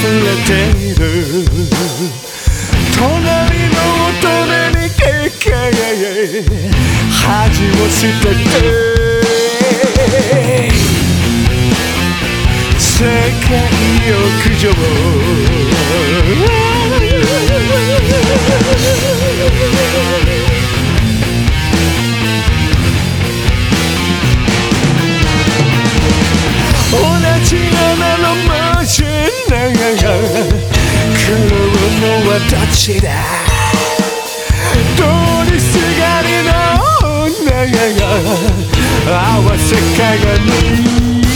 死者は溢れている隣の大人にけけ恥を捨てて世界浴場 どっちだ。通りすがりの女が合わせ鏡。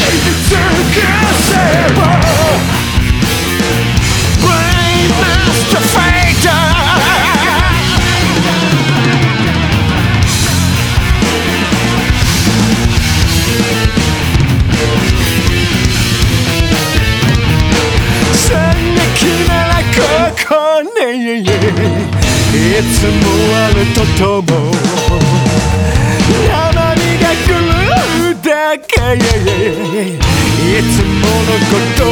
最初に尽くせば Brain Master Fighter 惨劇ならここにいつもあるとともつものこと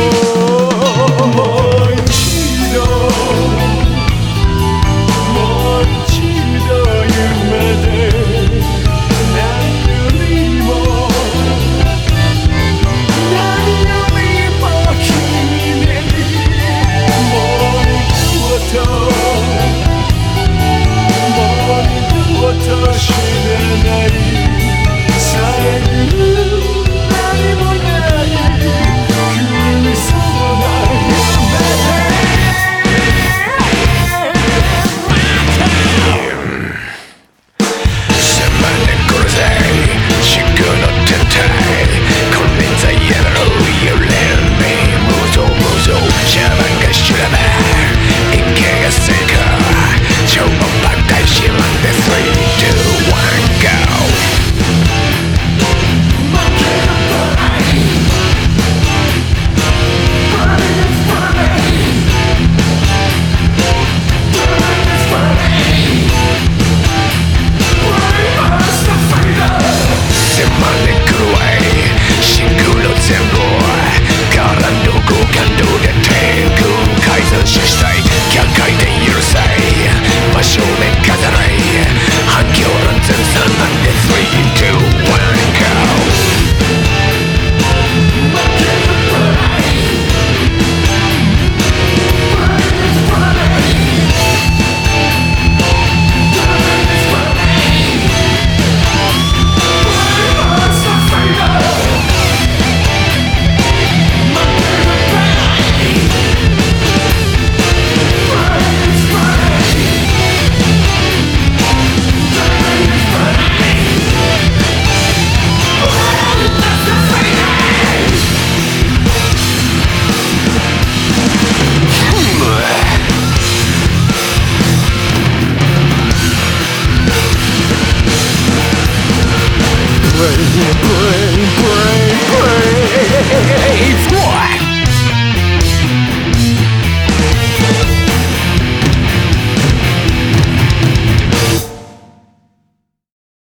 brave, brave, brave. What?